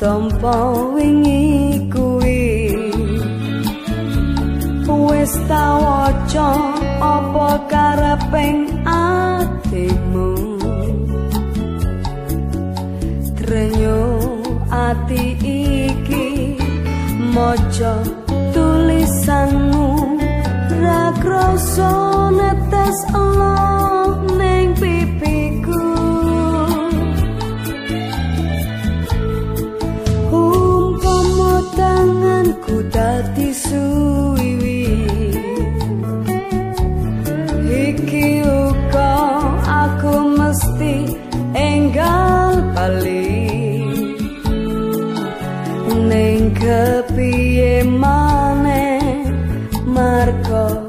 tompo wingi kuwi. Wis tawaca apa kareping ati iki. Maca tulisanmu ra kroso netes Allah kepiye maneh marko